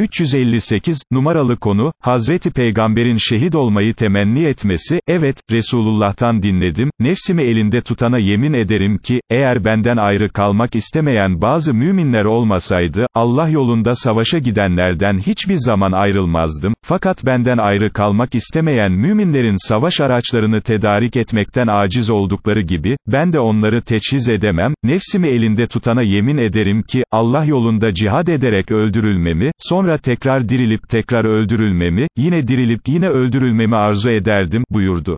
358, numaralı konu, Hazreti Peygamber'in şehit olmayı temenni etmesi, evet, Resulullah'tan dinledim, nefsimi elinde tutana yemin ederim ki, eğer benden ayrı kalmak istemeyen bazı müminler olmasaydı, Allah yolunda savaşa gidenlerden hiçbir zaman ayrılmazdım, fakat benden ayrı kalmak istemeyen müminlerin savaş araçlarını tedarik etmekten aciz oldukları gibi, ben de onları teçhiz edemem, nefsimi elinde tutana yemin ederim ki, Allah yolunda cihad ederek öldürülmemi, sonra tekrar dirilip tekrar öldürülmemi, yine dirilip yine öldürülmemi arzu ederdim, buyurdu.